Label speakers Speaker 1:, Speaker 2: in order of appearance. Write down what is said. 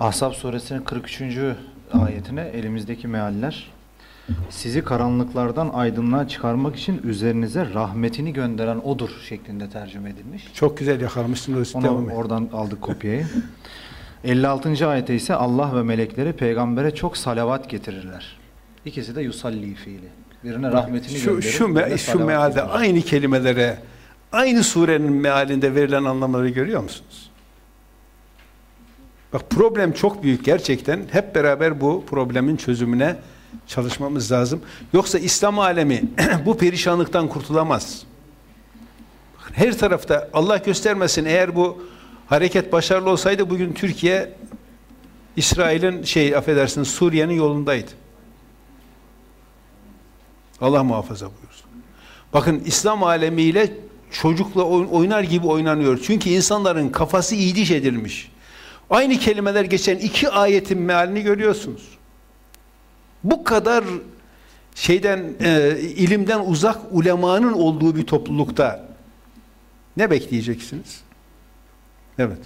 Speaker 1: Ahzab suresinin 43. ayetine elimizdeki mealler sizi karanlıklardan aydınlığa çıkarmak için üzerinize rahmetini gönderen odur şeklinde tercüme edilmiş.
Speaker 2: Çok güzel yakalamışsınız.
Speaker 1: Onu
Speaker 2: Devam
Speaker 1: oradan aldık kopyayı. 56. ayette ise Allah ve melekleri peygambere çok salavat getirirler. İkisi de yusalli fiili. Birine rahmetini
Speaker 2: Şu,
Speaker 1: gönderir.
Speaker 2: şu, me, şu mealde
Speaker 1: getirir.
Speaker 2: aynı kelimelere, aynı surenin mealinde verilen anlamları görüyor musunuz? Bak problem çok büyük gerçekten. Hep beraber bu problemin çözümüne çalışmamız lazım. Yoksa İslam alemi bu perişanlıktan kurtulamaz. Her tarafta Allah göstermesin eğer bu hareket başarılı olsaydı bugün Türkiye İsrail'in şey affedersiniz Suriye'nin yolundaydı. Allah muhafaza buyursun. Bakın İslam alemiyle çocukla oyn- oynar gibi oynanıyor. Çünkü insanların kafası iyiliş edilmiş. Aynı kelimeler geçen iki ayetin mealini görüyorsunuz. Bu kadar şeyden e, ilimden uzak ulemanın olduğu bir toplulukta ne bekleyeceksiniz? Evet.